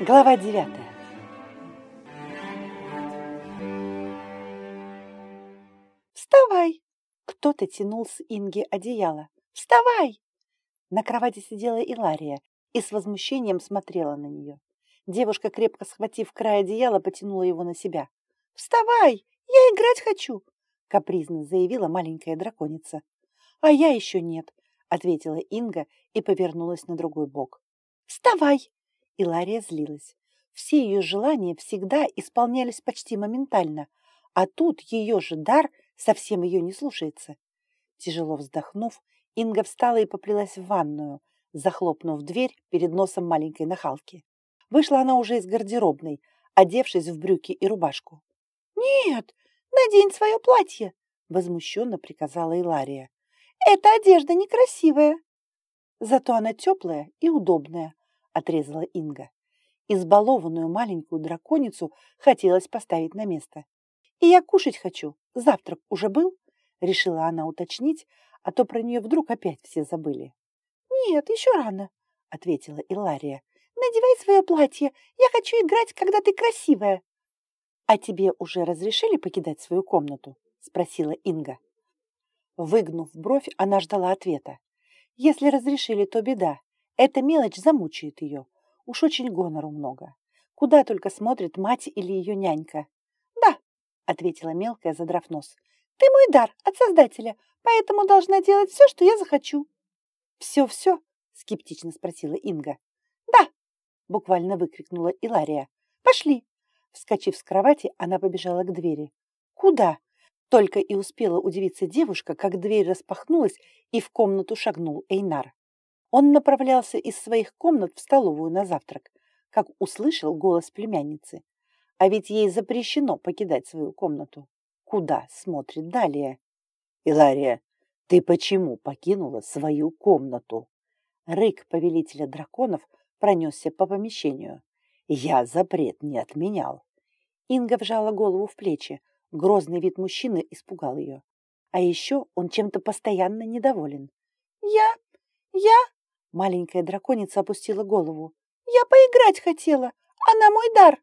Глава девятая. «Вставай!» Кто-то тянул с Инги одеяло. «Вставай!» На кровати сидела Илария и с возмущением смотрела на нее. Девушка, крепко схватив край одеяла, потянула его на себя. «Вставай! Я играть хочу!» капризно заявила маленькая драконица. «А я еще нет», — ответила Инга и повернулась на другой бок. «Вставай!» И Лария злилась. Все ее желания всегда исполнялись почти моментально, а тут ее же дар совсем ее не слушается. Тяжело вздохнув, Инга встала и поплелась в ванную, захлопнув дверь перед носом маленькой нахалки. Вышла она уже из гардеробной, одевшись в брюки и рубашку. «Нет, надень свое платье!» — возмущенно приказала Илария. «Эта одежда некрасивая!» «Зато она теплая и удобная», — отрезала Инга. Избалованную маленькую драконицу хотелось поставить на место. «И я кушать хочу. Завтрак уже был?» — решила она уточнить, а то про нее вдруг опять все забыли. «Нет, еще рано», — ответила Илария. «Надевай свое платье. Я хочу играть, когда ты красивая». «А тебе уже разрешили покидать свою комнату?» — спросила Инга. Выгнув бровь, она ждала ответа. «Если разрешили, то беда. Эта мелочь замучает ее. Уж очень гонору много. Куда только смотрит мать или ее нянька». «Да», — ответила мелкая, задрав нос. «Ты мой дар от Создателя, поэтому должна делать все, что я захочу». «Все-все?» — скептично спросила Инга. «Да!» — буквально выкрикнула Илария. «Пошли!» Вскочив с кровати, она побежала к двери. «Куда?» Только и успела удивиться девушка, как дверь распахнулась, и в комнату шагнул Эйнар. Он направлялся из своих комнат в столовую на завтрак, как услышал голос племянницы. А ведь ей запрещено покидать свою комнату. Куда смотрит далее? «Илария, ты почему покинула свою комнату?» Рык повелителя драконов пронесся по помещению. Я запрет не отменял. Инга вжала голову в плечи. Грозный вид мужчины испугал ее. А еще он чем-то постоянно недоволен. «Я... я...» Маленькая драконица опустила голову. «Я поиграть хотела! Она мой дар!»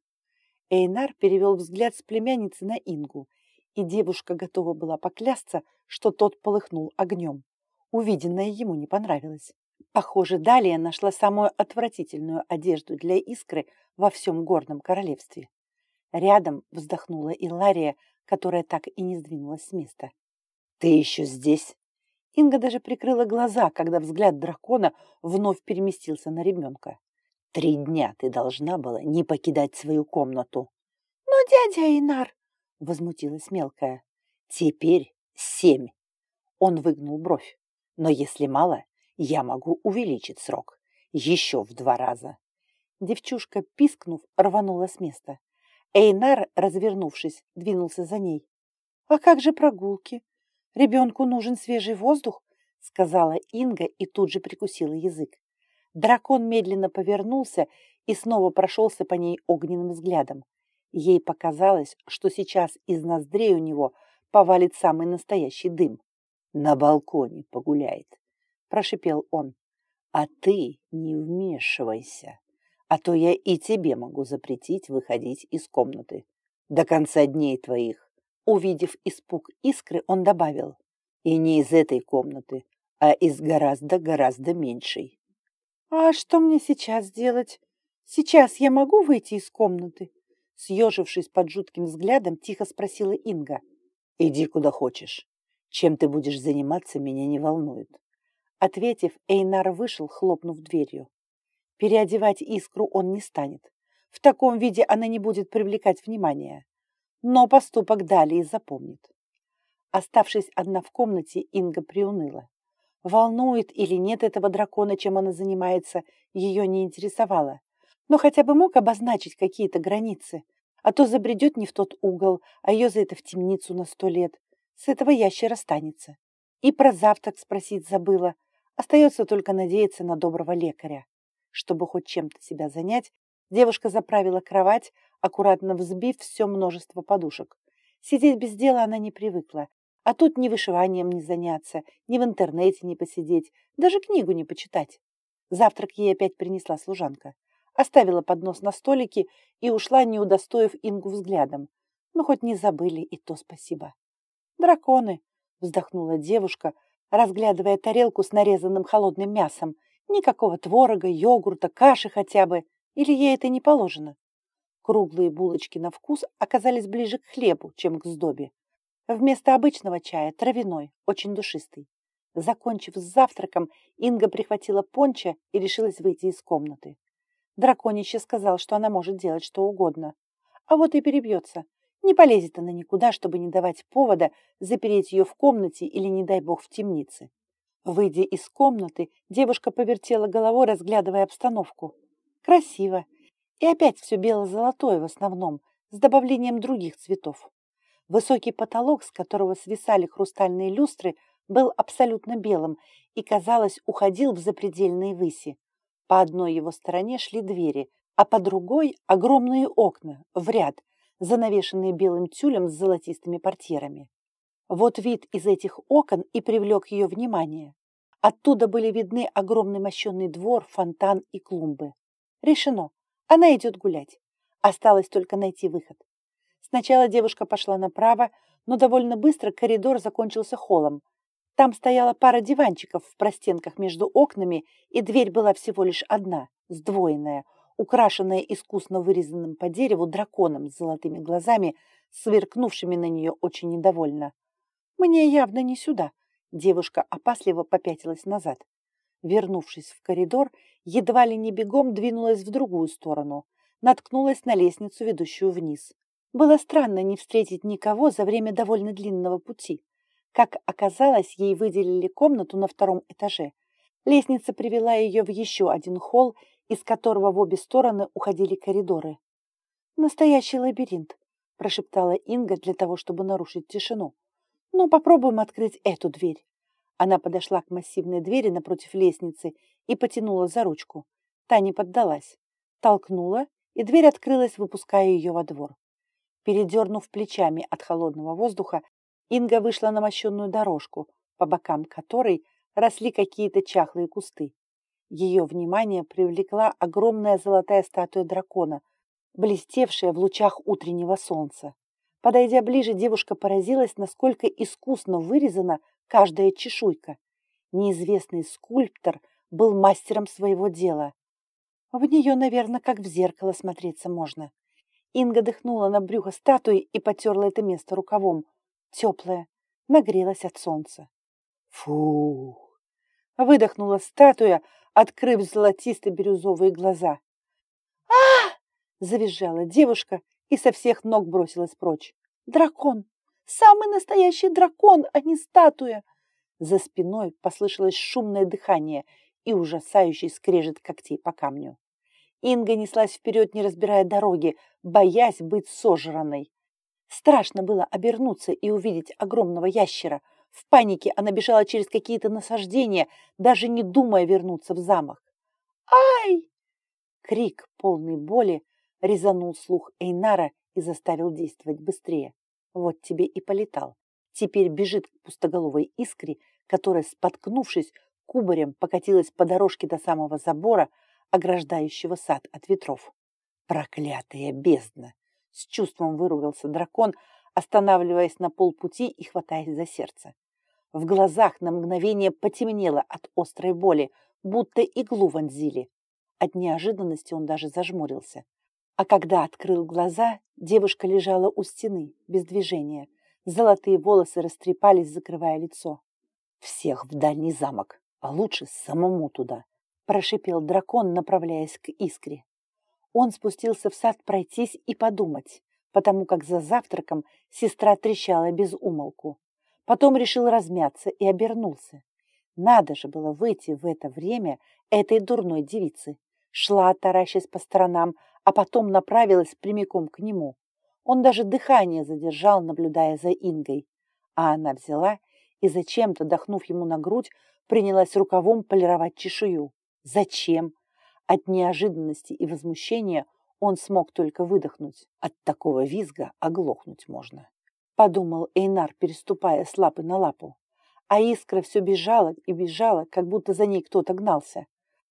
Эйнар перевел взгляд с племянницы на Ингу, и девушка готова была поклясться, что тот полыхнул огнем. Увиденное ему не понравилось. Похоже, Далия нашла самую отвратительную одежду для искры во всем горном королевстве. Рядом вздохнула Илария, которая так и не сдвинулась с места. «Ты еще здесь?» Инга даже прикрыла глаза, когда взгляд дракона вновь переместился на ребенка. «Три дня ты должна была не покидать свою комнату». «Но дядя Инар!» — возмутилась мелкая. «Теперь семь!» Он выгнул бровь. «Но если мало, я могу увеличить срок. Еще в два раза. Девчушка, пискнув, рванула с места. Эйнар, развернувшись, двинулся за ней. «А как же прогулки? Ребенку нужен свежий воздух», сказала Инга и тут же прикусила язык. Дракон медленно повернулся и снова прошелся по ней огненным взглядом. Ей показалось, что сейчас из ноздрей у него повалит самый настоящий дым. На балконе погуляет прошипел он. А ты не вмешивайся, а то я и тебе могу запретить выходить из комнаты до конца дней твоих. Увидев испуг искры, он добавил, и не из этой комнаты, а из гораздо-гораздо меньшей. А что мне сейчас делать? Сейчас я могу выйти из комнаты? Съежившись под жутким взглядом, тихо спросила Инга. Иди куда хочешь. Чем ты будешь заниматься, меня не волнует. Ответив, Эйнар вышел, хлопнув дверью. Переодевать искру он не станет. В таком виде она не будет привлекать внимания. Но поступок далее запомнит. Оставшись одна в комнате, Инга приуныла. Волнует или нет этого дракона, чем она занимается, ее не интересовало. Но хотя бы мог обозначить какие-то границы, а то забредет не в тот угол, а ее за это в темницу на сто лет. С этого ящер останется. И про завтрак спросить забыла. Остается только надеяться на доброго лекаря. Чтобы хоть чем-то себя занять, девушка заправила кровать, аккуратно взбив все множество подушек. Сидеть без дела она не привыкла, а тут ни вышиванием не заняться, ни в интернете не посидеть, даже книгу не почитать. Завтрак ей опять принесла служанка. оставила поднос на столике и ушла, не удостоив Ингу взглядом. Ну, хоть не забыли, и то спасибо. «Драконы!» — вздохнула девушка, разглядывая тарелку с нарезанным холодным мясом. Никакого творога, йогурта, каши хотя бы. Или ей это не положено? Круглые булочки на вкус оказались ближе к хлебу, чем к сдобе. Вместо обычного чая травяной, очень душистый. Закончив с завтраком, Инга прихватила понча и решилась выйти из комнаты. Драконище сказал, что она может делать что угодно. А вот и перебьется. Не полезет она никуда, чтобы не давать повода запереть ее в комнате или, не дай бог, в темнице. Выйдя из комнаты, девушка повертела головой, разглядывая обстановку. Красиво. И опять все бело-золотое в основном, с добавлением других цветов. Высокий потолок, с которого свисали хрустальные люстры, был абсолютно белым и, казалось, уходил в запредельные выси. По одной его стороне шли двери, а по другой – огромные окна, в ряд, занавешенные белым тюлем с золотистыми портьерами. Вот вид из этих окон и привлек ее внимание. Оттуда были видны огромный мощенный двор, фонтан и клумбы. Решено. Она идет гулять. Осталось только найти выход. Сначала девушка пошла направо, но довольно быстро коридор закончился холлом. Там стояла пара диванчиков в простенках между окнами, и дверь была всего лишь одна, сдвоенная, украшенная искусно вырезанным по дереву драконом с золотыми глазами, сверкнувшими на нее очень недовольно. «Мне явно не сюда», — девушка опасливо попятилась назад. Вернувшись в коридор, едва ли не бегом двинулась в другую сторону, наткнулась на лестницу, ведущую вниз. Было странно не встретить никого за время довольно длинного пути. Как оказалось, ей выделили комнату на втором этаже. Лестница привела ее в еще один холл, из которого в обе стороны уходили коридоры. «Настоящий лабиринт», – прошептала Инга для того, чтобы нарушить тишину. «Ну, попробуем открыть эту дверь». Она подошла к массивной двери напротив лестницы и потянула за ручку. Та не поддалась. Толкнула, и дверь открылась, выпуская ее во двор. Передернув плечами от холодного воздуха, Инга вышла на мощенную дорожку, по бокам которой росли какие-то чахлые кусты. Ее внимание привлекла огромная золотая статуя дракона, блестевшая в лучах утреннего солнца. Подойдя ближе, девушка поразилась, насколько искусно вырезана каждая чешуйка. Неизвестный скульптор был мастером своего дела. В нее, наверное, как в зеркало смотреться можно. Инга дыхнула на брюхо статуи и потерла это место рукавом. Теплое, нагрелась от солнца. Фух! Выдохнула статуя, открыв золотисто-бирюзовые глаза. а завизжала девушка и со всех ног бросилась прочь. «Дракон! Самый настоящий дракон, а не статуя!» За спиной послышалось шумное дыхание и ужасающий скрежет когтей по камню. Инга неслась вперед, не разбирая дороги, боясь быть сожранной. Страшно было обернуться и увидеть огромного ящера. В панике она бежала через какие-то насаждения, даже не думая вернуться в замок. «Ай!» Крик, полный боли, резанул слух Эйнара и заставил действовать быстрее. Вот тебе и полетал. Теперь бежит к пустоголовой искре, которая, споткнувшись, кубарем покатилась по дорожке до самого забора, ограждающего сад от ветров. Проклятая бездна! С чувством выругался дракон, останавливаясь на полпути и хватаясь за сердце. В глазах на мгновение потемнело от острой боли, будто иглу вонзили. От неожиданности он даже зажмурился. А когда открыл глаза, девушка лежала у стены, без движения. Золотые волосы растрепались, закрывая лицо. «Всех в дальний замок, а лучше самому туда», – прошипел дракон, направляясь к искре. Он спустился в сад пройтись и подумать, потому как за завтраком сестра трещала без умолку. Потом решил размяться и обернулся. Надо же было выйти в это время этой дурной девицы. Шла, таращась по сторонам, а потом направилась прямиком к нему. Он даже дыхание задержал, наблюдая за Ингой. А она взяла и, зачем-то, дохнув ему на грудь, принялась рукавом полировать чешую. Зачем? От неожиданности и возмущения он смог только выдохнуть. От такого визга оглохнуть можно. Подумал Эйнар, переступая с лапы на лапу. А искра все бежала и бежала, как будто за ней кто-то гнался.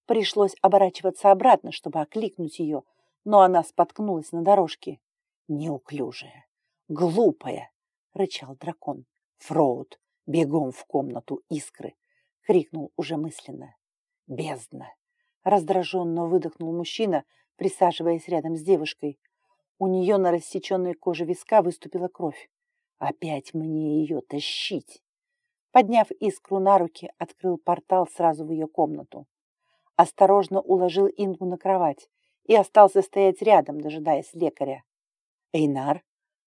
Пришлось оборачиваться обратно, чтобы окликнуть ее, но она споткнулась на дорожке. «Неуклюжая, глупая!» — рычал дракон. «Фроуд, бегом в комнату искры!» — крикнул уже мысленно. «Бездна!» — раздраженно выдохнул мужчина, присаживаясь рядом с девушкой. У нее на рассеченной коже виска выступила кровь. «Опять мне ее тащить!» Подняв искру на руки, открыл портал сразу в ее комнату. Осторожно уложил Ингу на кровать и остался стоять рядом, дожидаясь лекаря. «Эйнар!»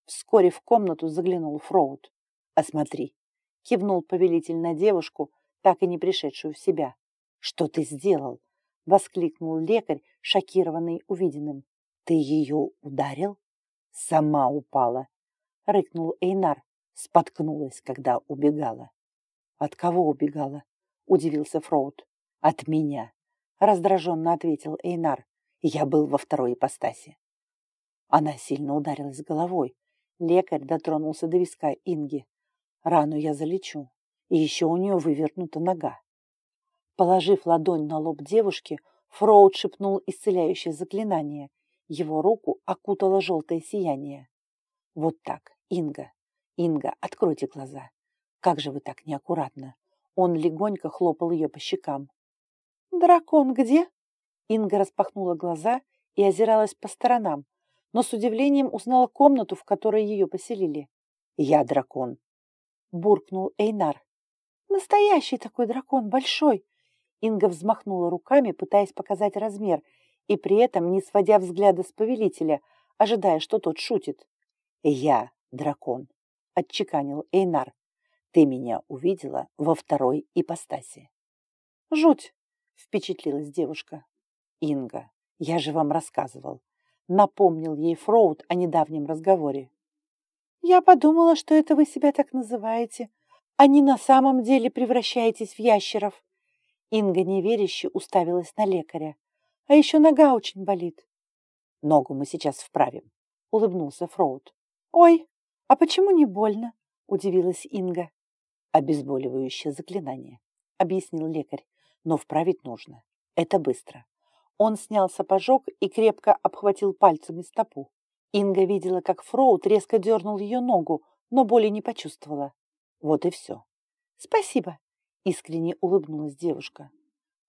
Вскоре в комнату заглянул Фроуд. «Осмотри!» Кивнул повелитель на девушку, так и не пришедшую в себя. «Что ты сделал?» Воскликнул лекарь, шокированный увиденным. «Ты ее ударил?» «Сама упала!» Рыкнул Эйнар. Споткнулась, когда убегала. «От кого убегала?» Удивился Фроуд. «От меня!» Раздраженно ответил Эйнар. Я был во второй ипостаси. Она сильно ударилась головой. Лекарь дотронулся до виска Инги. Рану я залечу. И еще у нее вывернута нога. Положив ладонь на лоб девушки, Фроуд шепнул исцеляющее заклинание. Его руку окутало желтое сияние. Вот так, Инга. Инга, откройте глаза. Как же вы так неаккуратно. Он легонько хлопал ее по щекам. «Дракон где?» Инга распахнула глаза и озиралась по сторонам, но с удивлением узнала комнату, в которой ее поселили. «Я дракон», — буркнул Эйнар. «Настоящий такой дракон, большой!» Инга взмахнула руками, пытаясь показать размер, и при этом не сводя взгляда с повелителя, ожидая, что тот шутит. «Я дракон», — отчеканил Эйнар. «Ты меня увидела во второй ипостаси». «Жуть!» — впечатлилась девушка. «Инга, я же вам рассказывал». Напомнил ей Фроуд о недавнем разговоре. «Я подумала, что это вы себя так называете, а не на самом деле превращаетесь в ящеров». Инга неверяще уставилась на лекаря. «А еще нога очень болит». «Ногу мы сейчас вправим», — улыбнулся Фроуд. «Ой, а почему не больно?» — удивилась Инга. «Обезболивающее заклинание», — объяснил лекарь. «Но вправить нужно. Это быстро. Он снял сапожок и крепко обхватил пальцами стопу. Инга видела, как Фроуд резко дернул ее ногу, но боли не почувствовала. Вот и все. «Спасибо», — искренне улыбнулась девушка.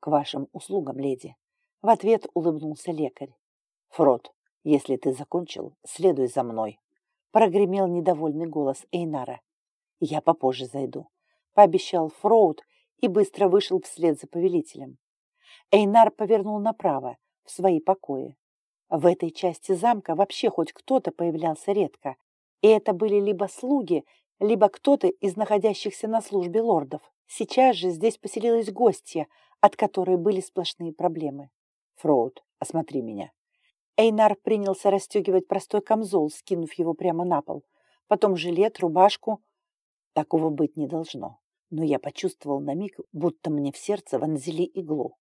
«К вашим услугам, леди». В ответ улыбнулся лекарь. «Фрод, если ты закончил, следуй за мной», — прогремел недовольный голос Эйнара. «Я попозже зайду», — пообещал Фроуд и быстро вышел вслед за повелителем. Эйнар повернул направо, в свои покои. В этой части замка вообще хоть кто-то появлялся редко, и это были либо слуги, либо кто-то из находящихся на службе лордов. Сейчас же здесь поселилась гостья, от которой были сплошные проблемы. «Фроуд, осмотри меня». Эйнар принялся расстегивать простой камзол, скинув его прямо на пол. Потом жилет, рубашку. Такого быть не должно. Но я почувствовал на миг, будто мне в сердце вонзили иглу.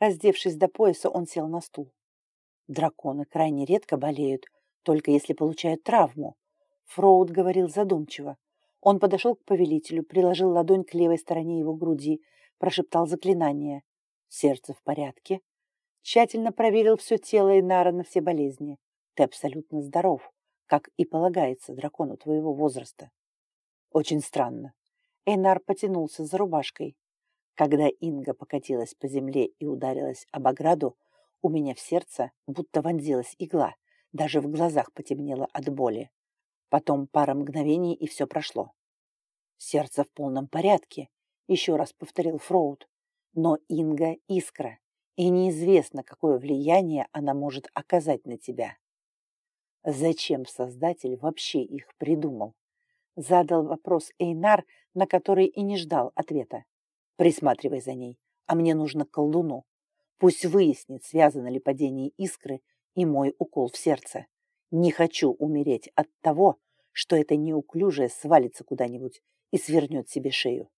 Раздевшись до пояса, он сел на стул. Драконы крайне редко болеют, только если получают травму. Фроуд говорил задумчиво. Он подошел к повелителю, приложил ладонь к левой стороне его груди, прошептал заклинание. Сердце в порядке. Тщательно проверил все тело Инара на все болезни. Ты абсолютно здоров, как и полагается дракону твоего возраста. Очень странно. Эйнар потянулся за рубашкой. Когда Инга покатилась по земле и ударилась об ограду, у меня в сердце будто вонзилась игла, даже в глазах потемнело от боли. Потом пара мгновений, и все прошло. Сердце в полном порядке, еще раз повторил Фроуд. Но Инга — искра, и неизвестно, какое влияние она может оказать на тебя. Зачем Создатель вообще их придумал? Задал вопрос Эйнар, на который и не ждал ответа. Присматривай за ней, а мне нужно к колдуну. Пусть выяснит, связано ли падение искры и мой укол в сердце. Не хочу умереть от того, что это неуклюжее свалится куда-нибудь и свернет себе шею.